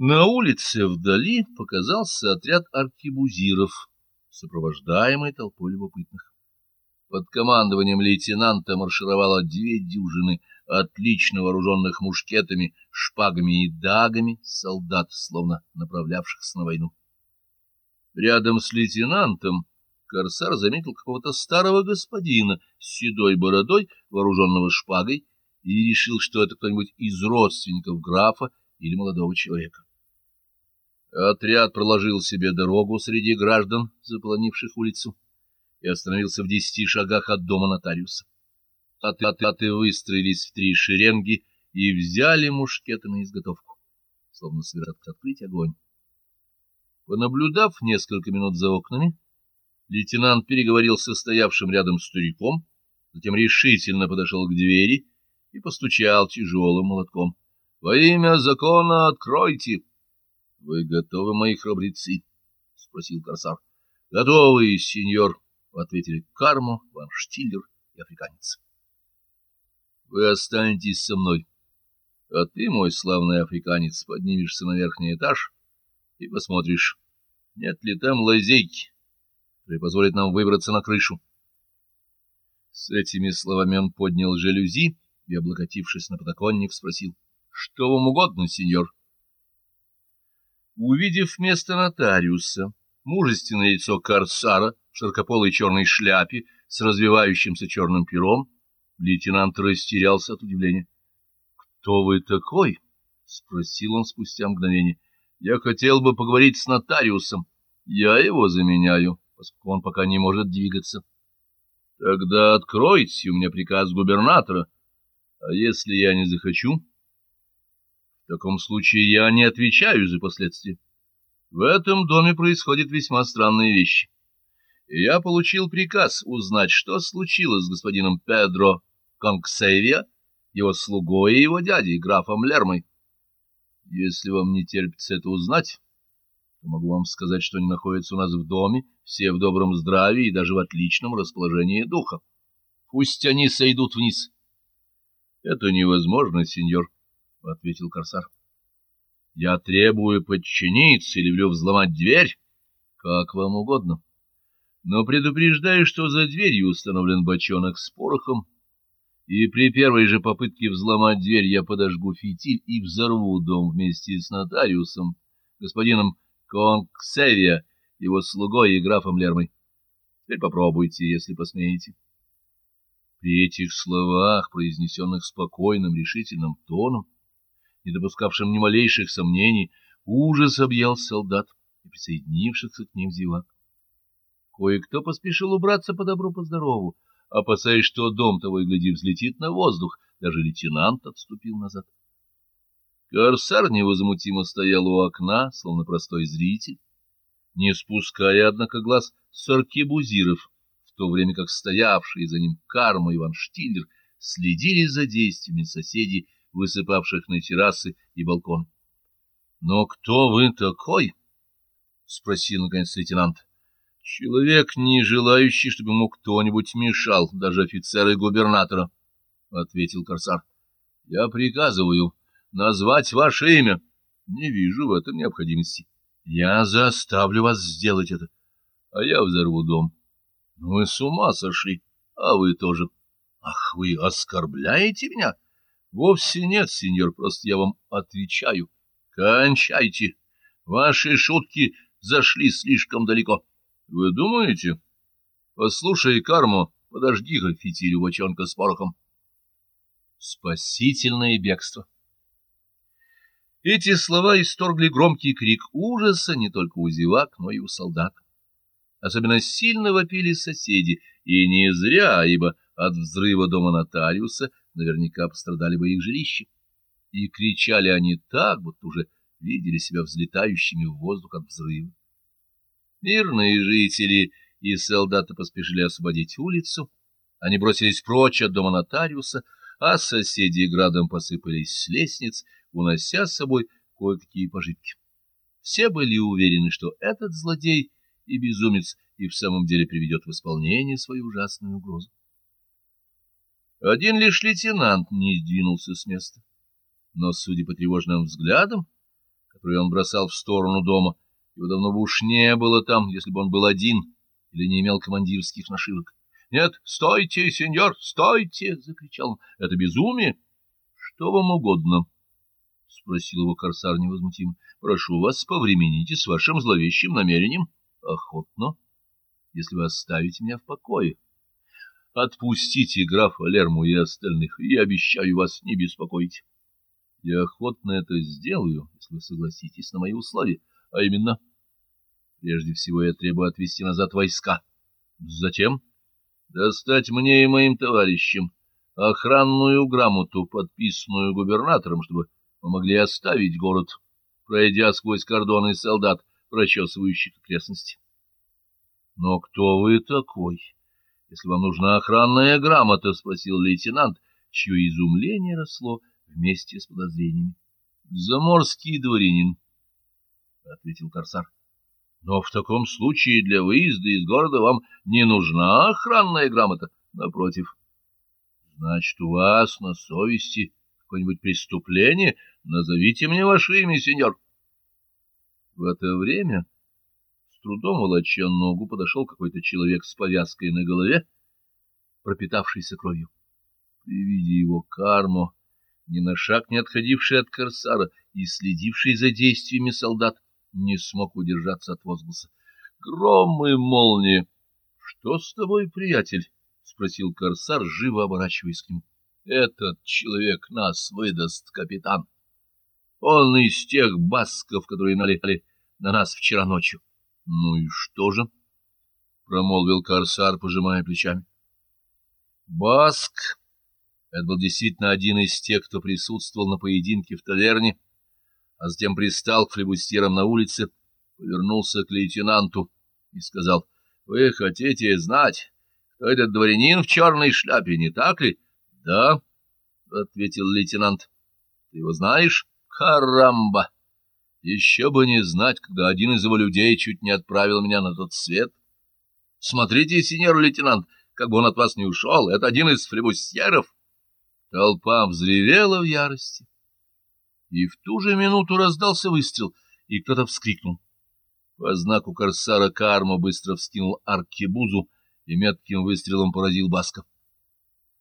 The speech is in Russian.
На улице вдали показался отряд аркебузиров, сопровождаемый толпой любопытных. Под командованием лейтенанта маршировало две дюжины отлично вооруженных мушкетами, шпагами и дагами солдат, словно направлявшихся на войну. Рядом с лейтенантом корсар заметил какого-то старого господина с седой бородой, вооруженного шпагой, и решил, что это кто-нибудь из родственников графа или молодого человека. Отряд проложил себе дорогу среди граждан, заполонивших улицу, и остановился в десяти шагах от дома нотариуса. Ататы выстроились в три шеренги и взяли мушкеты на изготовку, словно собираются открыть огонь. Понаблюдав несколько минут за окнами, лейтенант переговорил со стоявшим рядом стариком, затем решительно подошел к двери и постучал тяжелым молотком. — Во имя закона откройте! —— Вы готовы, мои храбрецы? — спросил корсар. — Готовы, сеньор, — ответили Кармо, Ван Штиллер и африканец. — Вы останетесь со мной, а ты, мой славный африканец, поднимешься на верхний этаж и посмотришь, нет ли там лазейки, которые позволят нам выбраться на крышу. С этими словами он поднял жалюзи и, облокотившись на подоконник, спросил, — Что вам угодно, сеньор? — Увидев место нотариуса, мужественное лицо корсара в широкополой черной шляпе с развивающимся черным пером, лейтенант растерялся от удивления. — Кто вы такой? — спросил он спустя мгновение. — Я хотел бы поговорить с нотариусом. Я его заменяю, поскольку он пока не может двигаться. — Тогда откройте, у меня приказ губернатора. А если я не захочу? В таком случае я не отвечаю за последствия. В этом доме происходят весьма странные вещи. Я получил приказ узнать, что случилось с господином Педро Конксевия, его слугой и его дядей, графом Лермой. Если вам не терпится это узнать, то могу вам сказать, что они находятся у нас в доме, все в добром здравии и даже в отличном расположении духа. Пусть они сойдут вниз. — Это невозможно, сеньор. — ответил корсар. — Я требую подчиниться или велю взломать дверь, как вам угодно. Но предупреждаю, что за дверью установлен бочонок с порохом, и при первой же попытке взломать дверь я подожгу фитиль и взорву дом вместе с нотариусом, господином Конксевия, его слугой и графом Лермой. Теперь попробуйте, если посмеете. При этих словах, произнесенных спокойным, решительным тоном, не допускавшим ни малейших сомнений, ужас объял солдат и присоединившихся к ним зевак. Кое-кто поспешил убраться по добру, по здорову, опасаясь, что дом того и гляди взлетит на воздух, даже лейтенант отступил назад. Корсар невозмутимо стоял у окна, словно простой зритель, не спуская, однако, глаз с аркебузиров, в то время как стоявшие за ним Карма и Ван Штиллер следили за действиями соседей высыпавших на террасы и балконы. — Но кто вы такой? — спросил, наконец, лейтенант. — Человек, не желающий, чтобы ему кто-нибудь мешал, даже офицеры губернатора, — ответил корсар. — Я приказываю назвать ваше имя. Не вижу в этом необходимости. Я заставлю вас сделать это, а я взорву дом. Вы с ума сошли, а вы тоже. Ах, вы оскорбляете меня? — Вовсе нет, сеньор, просто я вам отвечаю. Кончайте. Ваши шутки зашли слишком далеко. Вы думаете? Послушай, Кармо, подожди-ка фитилю бочонка с порохом. Спасительное бегство. Эти слова исторгли громкий крик ужаса не только у зевак, но и у солдат. Особенно сильно вопили соседи, и не зря, ибо от взрыва дома нотариуса наверняка пострадали бы их жилища. И кричали они так, будто уже видели себя взлетающими в воздух от взрыва. Мирные жители и солдаты поспешили освободить улицу, они бросились прочь от дома нотариуса, а соседи градом посыпались с лестниц, унося с собой кое-какие пожитки. Все были уверены, что этот злодей и безумец и в самом деле приведет в исполнение свою ужасную угрозу. Один лишь лейтенант не сдвинулся с места. Но, судя по тревожным взглядам, которые он бросал в сторону дома. Его давно бы уж не было там, если бы он был один или не имел командирских нашивок. — Нет, стойте, сеньор, стойте! — закричал он. — Это безумие! — Что вам угодно? — спросил его корсар невозмутимо. — Прошу вас, повремените с вашим зловещим намерением. — Охотно, если вы оставите меня в покое. Отпустите графа Лерму и остальных, и обещаю вас не беспокоить. Я охотно это сделаю, если вы согласитесь на мои условия, а именно... Прежде всего я требую отвести назад войска. Затем достать мне и моим товарищам охранную грамоту, подписанную губернатором, чтобы мы могли оставить город, пройдя сквозь кордоны солдат, прочесывающих окрестности. Но кто вы такой? Если вам нужна охранная грамота, — спросил лейтенант, чье изумление росло вместе с подозрениями. — Заморский дворянин, — ответил корсар. — Но в таком случае для выезда из города вам не нужна охранная грамота. Напротив. — Значит, у вас на совести какое-нибудь преступление? Назовите мне ваше имя, сеньор. В это время, с трудом волоча ногу, подошел какой-то человек с повязкой на голове, пропитавшийся кровью. При виде его кармо ни на шаг не отходивший от корсара и следивший за действиями солдат, не смог удержаться от возгласа. — Гром и молния! — Что с тобой, приятель? — спросил корсар, живо оборачиваясь к нему. — Этот человек нас выдаст, капитан. Он из тех басков, которые налетали на нас вчера ночью. — Ну и что же? — промолвил корсар, пожимая плечами. — Баск это был действительно один из тех, кто присутствовал на поединке в таверне, а затем пристал к флебустьерам на улице, повернулся к лейтенанту и сказал, — Вы хотите знать, кто этот дворянин в черной шляпе, не так ли? — Да, — ответил лейтенант. — Ты его знаешь? Карамба! Еще бы не знать, когда один из его людей чуть не отправил меня на тот свет. Смотрите, сеньор лейтенант, как бы он от вас не ушел, это один из флебустьеров. Толпа взревела в ярости. И в ту же минуту раздался выстрел, и кто-то вскрикнул. По знаку корсара Карма быстро вскинул аркебузу и метким выстрелом поразил Баска.